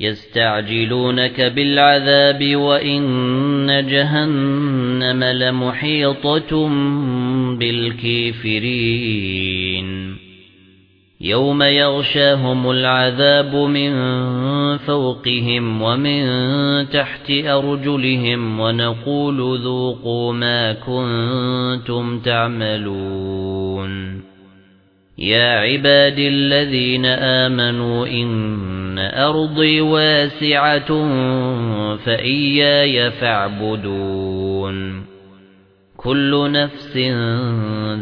يستعجلونك بالعذاب وإن جهنم لمحيطة بالكافرين. يوم يغشاهم العذاب من فوقهم ومن تحت أرجلهم ونقول ذوقوا ما كنتم تعملون. يا عباد الذين آمنوا إن أرضي واسعة فإياي فاعبدون كل نفس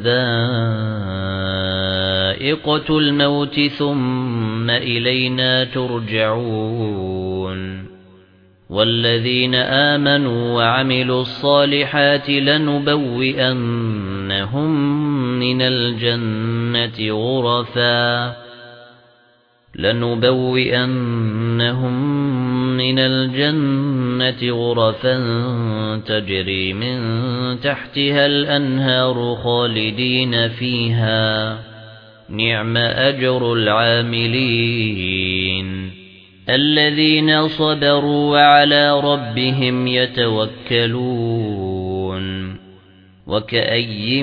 ذائقة الموت ثم إلينا ترجعون والذين آمنوا وعملوا الصالحات لنبوئنهم من الجنة غرفا لنبوئنهم من الجنة غرفا تجري من تحتها الأنهار خالدين فيها. نعم أجر العاملين. الذين صبروا وعلى ربهم يتوكلون. وكأي